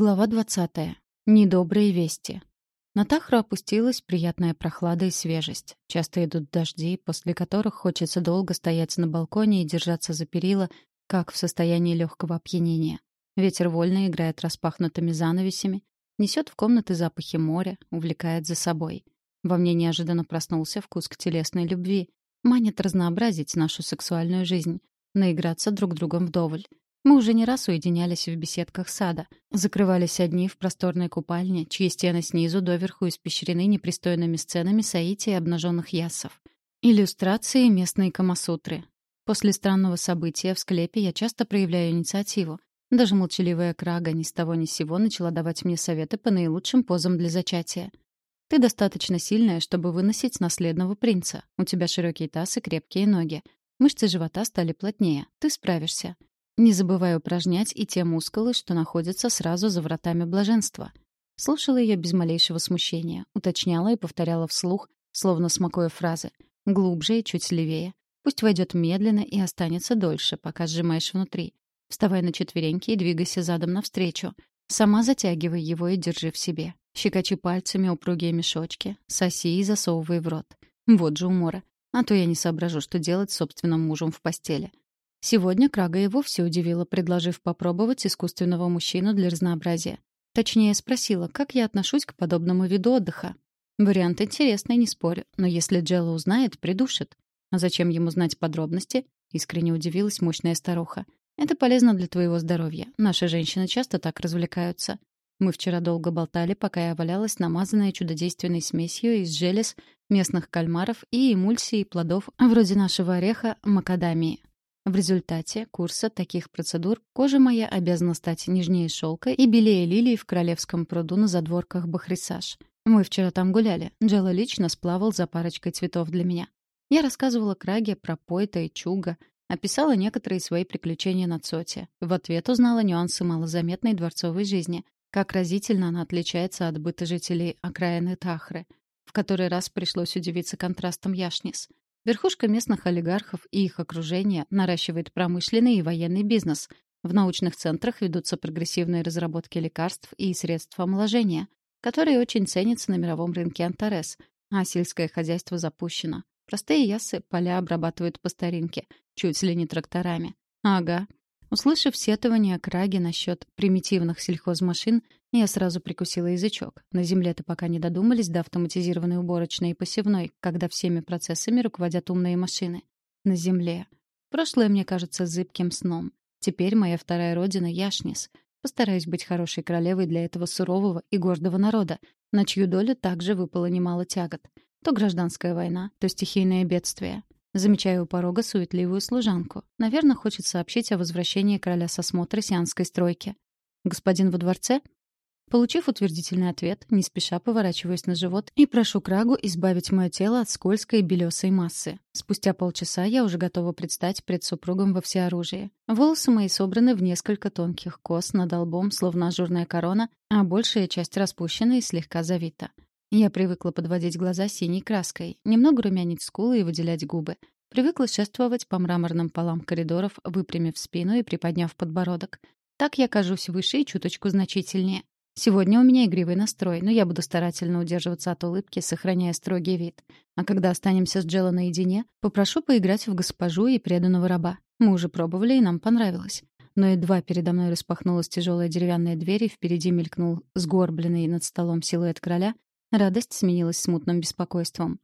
Глава 20. Недобрые вести. На Тахру опустилась приятная прохлада и свежесть. Часто идут дожди, после которых хочется долго стоять на балконе и держаться за перила, как в состоянии легкого опьянения. Ветер вольно играет распахнутыми занавесями, несет в комнаты запахи моря, увлекает за собой. Во мне неожиданно проснулся вкус к телесной любви, манит разнообразить нашу сексуальную жизнь, наиграться друг другом вдоволь. Мы уже не раз уединялись в беседках сада, закрывались одни в просторной купальне, чьи стены снизу доверху испещрены непристойными сценами саити и обнаженных ясов. Иллюстрации местной камасутры. После странного события в склепе я часто проявляю инициативу. Даже молчаливая Крага ни с того ни с сего начала давать мне советы по наилучшим позам для зачатия. Ты достаточно сильная, чтобы выносить наследного принца. У тебя широкий таз и крепкие ноги. Мышцы живота стали плотнее. Ты справишься. Не забывай упражнять и те мускулы, что находятся сразу за вратами блаженства. Слушала ее без малейшего смущения, уточняла и повторяла вслух, словно смакуя фразы. Глубже и чуть левее. Пусть войдет медленно и останется дольше, пока сжимаешь внутри. Вставай на четвереньки и двигайся задом навстречу. Сама затягивай его и держи в себе. Щекочи пальцами упругие мешочки, соси и засовывай в рот. Вот же умора. А то я не соображу, что делать с собственным мужем в постели. Сегодня Крага и вовсе удивила, предложив попробовать искусственного мужчину для разнообразия. Точнее, спросила, как я отношусь к подобному виду отдыха. Вариант интересный, не спорю, но если Джелла узнает, придушит. А зачем ему знать подробности? Искренне удивилась мощная старуха. Это полезно для твоего здоровья. Наши женщины часто так развлекаются. Мы вчера долго болтали, пока я валялась намазанная чудодейственной смесью из желез, местных кальмаров и эмульсии плодов вроде нашего ореха макадамии. В результате курса таких процедур кожа моя обязана стать нежнее шелка и белее лилии в королевском пруду на задворках Бахрисаж. Мы вчера там гуляли. Джелла лично сплавал за парочкой цветов для меня. Я рассказывала Краге про Пойта и Чуга, описала некоторые свои приключения на Цоте. В ответ узнала нюансы малозаметной дворцовой жизни, как разительно она отличается от быта жителей окраины Тахры. В который раз пришлось удивиться контрастом Яшнис. Верхушка местных олигархов и их окружение наращивает промышленный и военный бизнес. В научных центрах ведутся прогрессивные разработки лекарств и средств омоложения, которые очень ценятся на мировом рынке Антарес, а сельское хозяйство запущено. Простые ясы поля обрабатывают по старинке, чуть ли не тракторами. Ага, Услышав сетование Краги насчет примитивных сельхозмашин, я сразу прикусила язычок. На земле-то пока не додумались до автоматизированной уборочной и посевной, когда всеми процессами руководят умные машины. На земле. Прошлое мне кажется зыбким сном. Теперь моя вторая родина — Яшнис. Постараюсь быть хорошей королевой для этого сурового и гордого народа, на чью долю также выпало немало тягот. То гражданская война, то стихийное бедствие. Замечаю у порога суетливую служанку. Наверное, хочет сообщить о возвращении короля с осмотра сианской стройки. «Господин во дворце?» Получив утвердительный ответ, не спеша поворачиваюсь на живот и прошу Крагу избавить мое тело от скользкой белесой массы. Спустя полчаса я уже готова предстать пред супругом во всеоружии. Волосы мои собраны в несколько тонких кос над лбом, словно ажурная корона, а большая часть распущена и слегка завита. Я привыкла подводить глаза синей краской, немного румянить скулы и выделять губы. Привыкла шествовать по мраморным полам коридоров, выпрямив спину и приподняв подбородок. Так я кажусь выше и чуточку значительнее. Сегодня у меня игривый настрой, но я буду старательно удерживаться от улыбки, сохраняя строгий вид. А когда останемся с Джелло наедине, попрошу поиграть в госпожу и преданного раба. Мы уже пробовали, и нам понравилось. Но едва передо мной распахнулась тяжелая деревянная дверь, и впереди мелькнул сгорбленный над столом силуэт короля, Радость сменилась смутным беспокойством.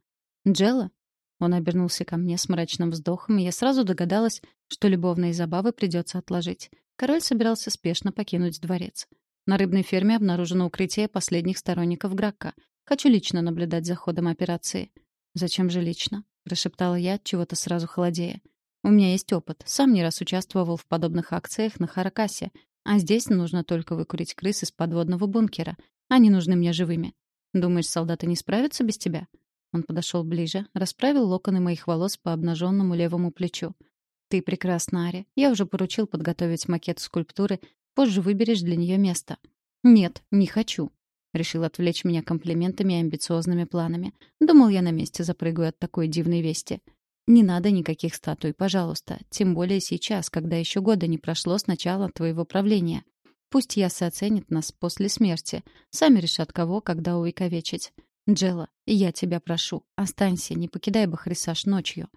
«Джелла?» Он обернулся ко мне с мрачным вздохом, и я сразу догадалась, что любовные забавы придется отложить. Король собирался спешно покинуть дворец. На рыбной ферме обнаружено укрытие последних сторонников Гракка. Хочу лично наблюдать за ходом операции. «Зачем же лично?» — прошептала я, чего-то сразу холодея. «У меня есть опыт. Сам не раз участвовал в подобных акциях на Харакасе. А здесь нужно только выкурить крыс из подводного бункера. Они нужны мне живыми. Думаешь, солдаты не справятся без тебя?» Он подошел ближе, расправил локоны моих волос по обнаженному левому плечу. «Ты прекрасна, Ари. Я уже поручил подготовить макет скульптуры. Позже выберешь для нее место». «Нет, не хочу». Решил отвлечь меня комплиментами и амбициозными планами. Думал, я на месте запрыгаю от такой дивной вести. «Не надо никаких статуй, пожалуйста. Тем более сейчас, когда еще года не прошло с начала твоего правления. Пусть Ясы оценит нас после смерти. Сами решат, кого, когда увековечить. Джела, я тебя прошу, останься, не покидай Бахрисаж ночью.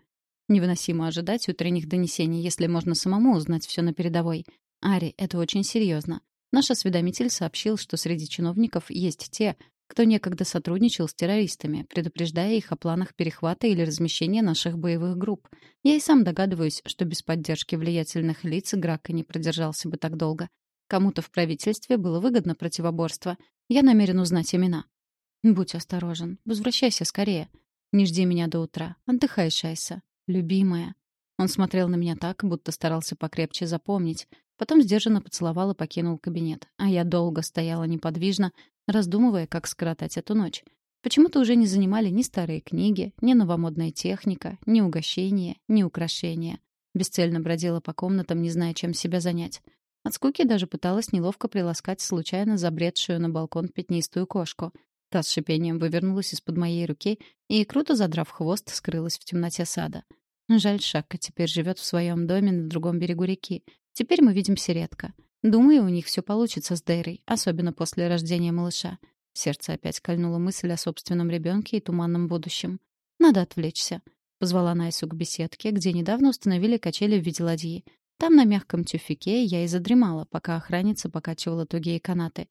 Невыносимо ожидать утренних донесений, если можно самому узнать все на передовой. Ари, это очень серьезно. Наш осведомитель сообщил, что среди чиновников есть те, кто некогда сотрудничал с террористами, предупреждая их о планах перехвата или размещения наших боевых групп. Я и сам догадываюсь, что без поддержки влиятельных лиц Грака не продержался бы так долго. Кому-то в правительстве было выгодно противоборство. Я намерен узнать имена. Будь осторожен. Возвращайся скорее. Не жди меня до утра. Отдыхай, Шайса. Любимая. Он смотрел на меня так, будто старался покрепче запомнить. Потом сдержанно поцеловал и покинул кабинет. А я долго стояла неподвижно, раздумывая, как скоротать эту ночь. Почему-то уже не занимали ни старые книги, ни новомодная техника, ни угощения, ни украшения. Бесцельно бродила по комнатам, не зная, чем себя занять. От скуки даже пыталась неловко приласкать случайно забредшую на балкон пятнистую кошку. Та с шипением вывернулась из-под моей руки и, круто задрав хвост, скрылась в темноте сада. Жаль, Шакка теперь живет в своем доме на другом берегу реки. Теперь мы видимся редко. Думаю, у них все получится с Дейрой, особенно после рождения малыша. Сердце опять кольнуло мысль о собственном ребенке и туманном будущем. Надо отвлечься. Позвала Найсу к беседке, где недавно установили качели в виде ладьи. Там на мягком тюфике я и задремала, пока охранница покачивала тугие канаты.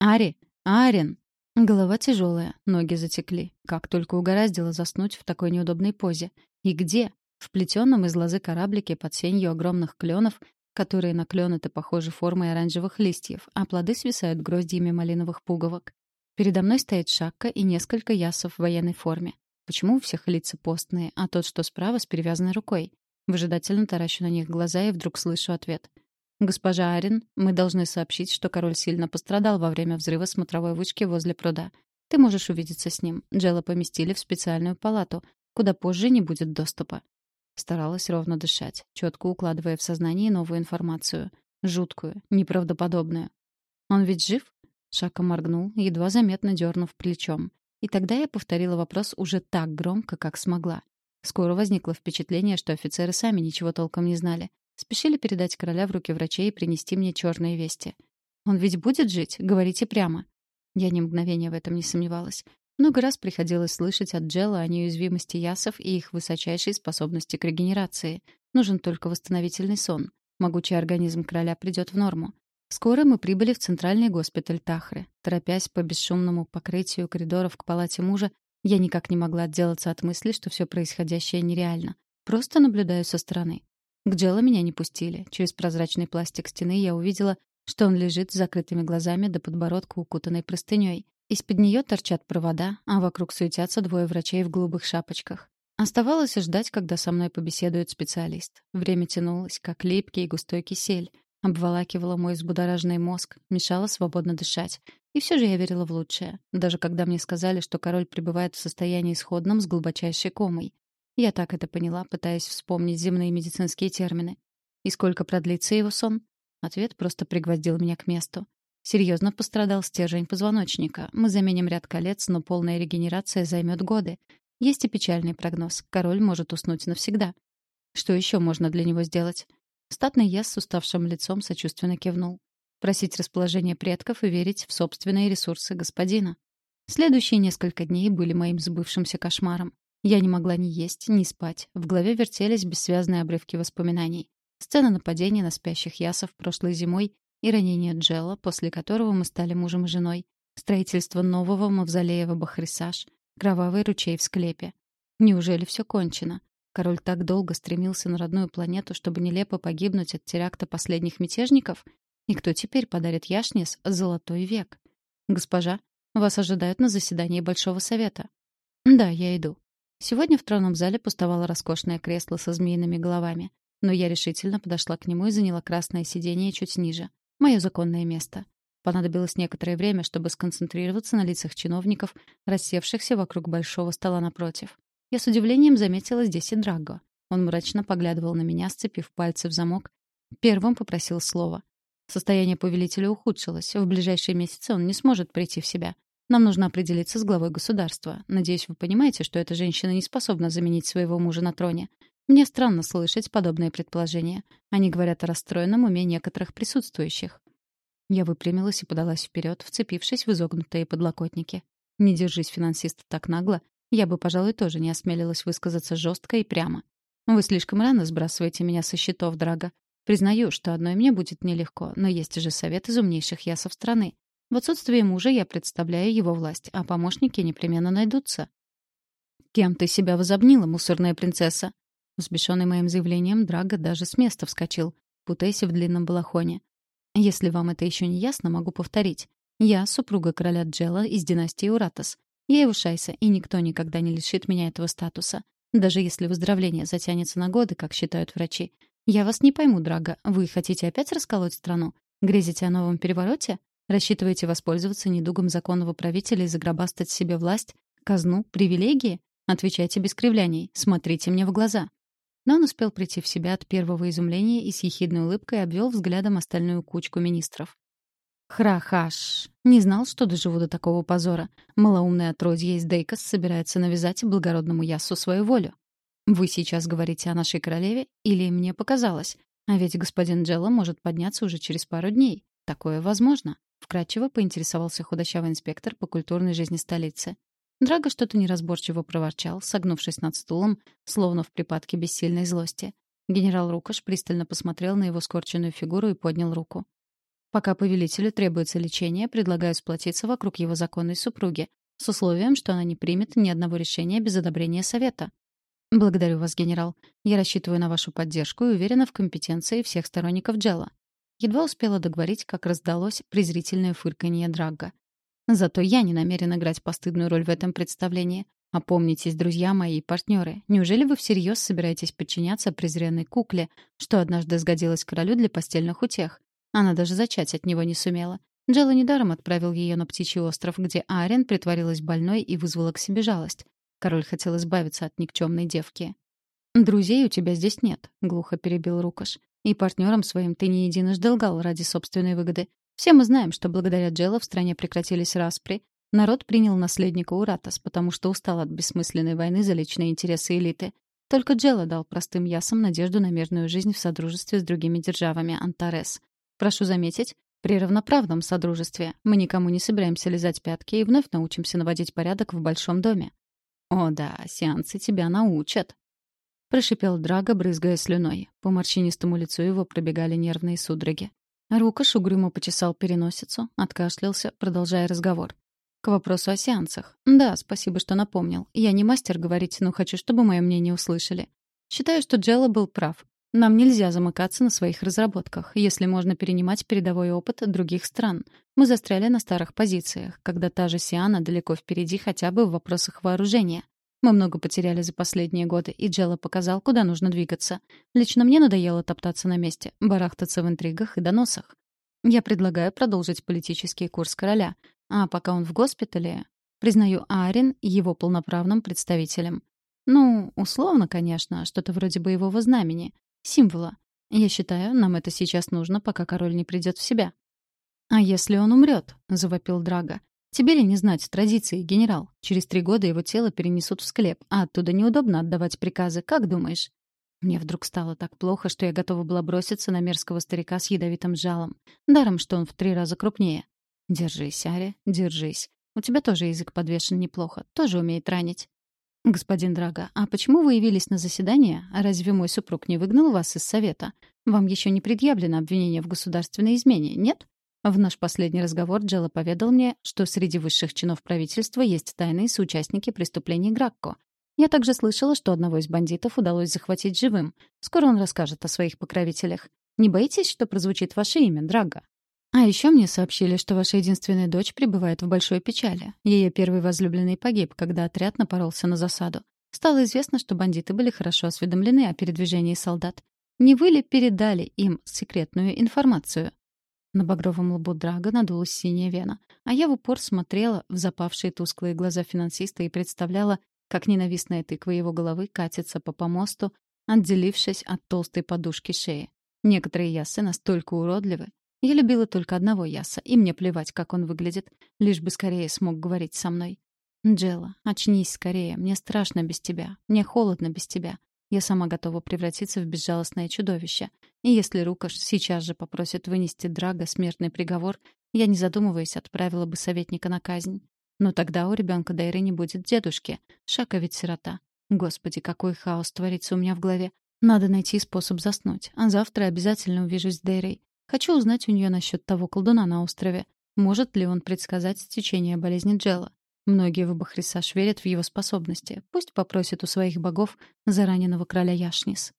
«Ари! Арин!» Голова тяжелая, ноги затекли. Как только угораздило заснуть в такой неудобной позе. И где? В плетеном из лозы кораблике под сенью огромных кленов которые на клёны-то похожи формой оранжевых листьев, а плоды свисают гроздьями малиновых пуговок. Передо мной стоит шакка и несколько ясов в военной форме. Почему у всех лица постные, а тот, что справа, с перевязанной рукой? Выжидательно таращу на них глаза и вдруг слышу ответ. «Госпожа Арин, мы должны сообщить, что король сильно пострадал во время взрыва смотровой вышки возле пруда. Ты можешь увидеться с ним. Джела поместили в специальную палату, куда позже не будет доступа. Старалась ровно дышать, четко укладывая в сознание новую информацию. Жуткую, неправдоподобную. «Он ведь жив?» Шака моргнул, едва заметно дернув плечом. И тогда я повторила вопрос уже так громко, как смогла. Скоро возникло впечатление, что офицеры сами ничего толком не знали. Спешили передать короля в руки врачей и принести мне черные вести. «Он ведь будет жить? Говорите прямо». Я ни мгновения в этом не сомневалась. Много раз приходилось слышать от Джелла о неуязвимости ясов и их высочайшей способности к регенерации. Нужен только восстановительный сон. Могучий организм короля придет в норму. Скоро мы прибыли в центральный госпиталь Тахры. Торопясь по бесшумному покрытию коридоров к палате мужа, я никак не могла отделаться от мысли, что все происходящее нереально. Просто наблюдаю со стороны. К Джелла меня не пустили. Через прозрачный пластик стены я увидела, что он лежит с закрытыми глазами до подбородка укутанной простыней. Из-под нее торчат провода, а вокруг суетятся двое врачей в голубых шапочках. Оставалось ждать, когда со мной побеседует специалист. Время тянулось, как липкий и густой кисель. Обволакивало мой взбудораженный мозг, мешало свободно дышать. И все же я верила в лучшее, даже когда мне сказали, что король пребывает в состоянии сходном с глубочайшей комой. Я так это поняла, пытаясь вспомнить земные медицинские термины. И сколько продлится его сон? Ответ просто пригвоздил меня к месту. Серьезно пострадал стержень позвоночника. Мы заменим ряд колец, но полная регенерация займет годы. Есть и печальный прогноз. Король может уснуть навсегда. Что еще можно для него сделать? Статный яс с уставшим лицом сочувственно кивнул. Просить расположение предков и верить в собственные ресурсы господина. Следующие несколько дней были моим сбывшимся кошмаром. Я не могла ни есть, ни спать. В голове вертелись бессвязные обрывки воспоминаний. Сцена нападения на спящих ясов прошлой зимой и ранение Джелла, после которого мы стали мужем и женой, строительство нового мавзолея в Бахрисаж, кровавый ручей в склепе. Неужели все кончено? Король так долго стремился на родную планету, чтобы нелепо погибнуть от теракта последних мятежников? И кто теперь подарит Яшнес золотой век? Госпожа, вас ожидают на заседании Большого Совета. Да, я иду. Сегодня в тронном зале пустовало роскошное кресло со змеиными головами, но я решительно подошла к нему и заняла красное сиденье чуть ниже. Мое законное место. Понадобилось некоторое время, чтобы сконцентрироваться на лицах чиновников, рассевшихся вокруг большого стола напротив. Я с удивлением заметила здесь и Драго. Он мрачно поглядывал на меня, сцепив пальцы в замок. Первым попросил слова. Состояние повелителя ухудшилось. В ближайшие месяцы он не сможет прийти в себя. Нам нужно определиться с главой государства. Надеюсь, вы понимаете, что эта женщина не способна заменить своего мужа на троне. Мне странно слышать подобные предположения. Они говорят о расстроенном уме некоторых присутствующих. Я выпрямилась и подалась вперед, вцепившись в изогнутые подлокотники. Не держись, финансист, так нагло. Я бы, пожалуй, тоже не осмелилась высказаться жестко и прямо. Вы слишком рано сбрасываете меня со счетов, Драга. Признаю, что одной мне будет нелегко, но есть же совет из умнейших ясов страны. В отсутствие мужа я представляю его власть, а помощники непременно найдутся. «Кем ты себя возобнила, мусорная принцесса?» Взбешенный моим заявлением, Драго даже с места вскочил, путаясь в длинном балахоне. Если вам это еще не ясно, могу повторить. Я супруга короля Джела из династии Уратос. Я его шайса, и никто никогда не лишит меня этого статуса. Даже если выздоровление затянется на годы, как считают врачи. Я вас не пойму, Драго. Вы хотите опять расколоть страну? Грезите о новом перевороте? Рассчитываете воспользоваться недугом законного правителя и загробастать себе власть, казну, привилегии? Отвечайте без кривляний. Смотрите мне в глаза. Но он успел прийти в себя от первого изумления и с ехидной улыбкой обвел взглядом остальную кучку министров. Храхаш. Не знал, что доживу до такого позора. Малоумное отродье из Дейкос собирается навязать благородному Ясу свою волю. Вы сейчас говорите о нашей королеве или мне показалось? А ведь господин Джелла может подняться уже через пару дней. Такое возможно. Вкратчиво поинтересовался худощавый инспектор по культурной жизни столицы. Драго что-то неразборчиво проворчал, согнувшись над стулом, словно в припадке бессильной злости. Генерал Рукаш пристально посмотрел на его скорченную фигуру и поднял руку. «Пока повелителю требуется лечение, предлагаю сплотиться вокруг его законной супруги, с условием, что она не примет ни одного решения без одобрения совета». «Благодарю вас, генерал. Я рассчитываю на вашу поддержку и уверена в компетенции всех сторонников Джела». Едва успела договорить, как раздалось презрительное фырканье Драгга. Зато я не намерен играть постыдную роль в этом представлении. Опомнитесь, друзья мои и партнеры, неужели вы всерьез собираетесь подчиняться презренной кукле, что однажды сгодилась королю для постельных утех? Она даже зачать от него не сумела. Джелла недаром отправил ее на птичий остров, где Арен притворилась больной и вызвала к себе жалость. Король хотел избавиться от никчемной девки. «Друзей у тебя здесь нет», — глухо перебил Рукаш. «И партнерам своим ты не единожды лгал ради собственной выгоды. Все мы знаем, что благодаря Джелла в стране прекратились распри. Народ принял наследника Уратас, потому что устал от бессмысленной войны за личные интересы элиты. Только Джелла дал простым ясам надежду на мирную жизнь в содружестве с другими державами Антарес. Прошу заметить, при равноправном содружестве мы никому не собираемся лизать пятки и вновь научимся наводить порядок в большом доме. «О да, сеансы тебя научат», — прошипел Драго, брызгая слюной. По морщинистому лицу его пробегали нервные судороги. Рукаш угрюмо почесал переносицу, откашлялся, продолжая разговор. К вопросу о сеансах. Да, спасибо, что напомнил. Я не мастер говорить, но хочу, чтобы мое мнение услышали. Считаю, что Джелла был прав. Нам нельзя замыкаться на своих разработках, если можно перенимать передовой опыт других стран. Мы застряли на старых позициях, когда та же Сиана далеко впереди хотя бы в вопросах вооружения. Мы много потеряли за последние годы, и Джелла показал, куда нужно двигаться. Лично мне надоело топтаться на месте, барахтаться в интригах и доносах. Я предлагаю продолжить политический курс короля, а пока он в госпитале, признаю Арин его полноправным представителем. Ну, условно, конечно, что-то вроде боевого знамени, символа. Я считаю, нам это сейчас нужно, пока король не придет в себя. «А если он умрет?» — завопил Драга. Тебе ли не знать традиции, генерал? Через три года его тело перенесут в склеп, а оттуда неудобно отдавать приказы, как думаешь? Мне вдруг стало так плохо, что я готова была броситься на мерзкого старика с ядовитым жалом. Даром, что он в три раза крупнее. Держись, Аря, держись. У тебя тоже язык подвешен неплохо, тоже умеет ранить. «Господин Драга, а почему вы явились на заседание? А разве мой супруг не выгнал вас из совета? Вам еще не предъявлено обвинение в государственной измене, нет?» В наш последний разговор Джелла поведал мне, что среди высших чинов правительства есть тайные соучастники преступлений Гракко. Я также слышала, что одного из бандитов удалось захватить живым. Скоро он расскажет о своих покровителях. Не боитесь, что прозвучит ваше имя, Драга? А еще мне сообщили, что ваша единственная дочь пребывает в большой печали. Ее первый возлюбленный погиб, когда отряд напоролся на засаду. Стало известно, что бандиты были хорошо осведомлены о передвижении солдат. Не вы ли передали им секретную информацию? На багровом лбу Драга надулась синяя вена, а я в упор смотрела в запавшие тусклые глаза финансиста и представляла, как ненавистная тыква его головы катится по помосту, отделившись от толстой подушки шеи. Некоторые ясы настолько уродливы. Я любила только одного яса, и мне плевать, как он выглядит, лишь бы скорее смог говорить со мной. «Джелла, очнись скорее, мне страшно без тебя, мне холодно без тебя. Я сама готова превратиться в безжалостное чудовище. И если Рукаш сейчас же попросит вынести Драга смертный приговор, я, не задумываясь, отправила бы советника на казнь. Но тогда у ребенка Дейры не будет дедушки. Шака ведь сирота. Господи, какой хаос творится у меня в голове. Надо найти способ заснуть. А завтра обязательно увижусь с Дейрой. Хочу узнать у нее насчет того колдуна на острове. Может ли он предсказать течение болезни Джелла? Многие в Бахрисаш верят в его способности. Пусть попросит у своих богов за раненого короля Яшнис.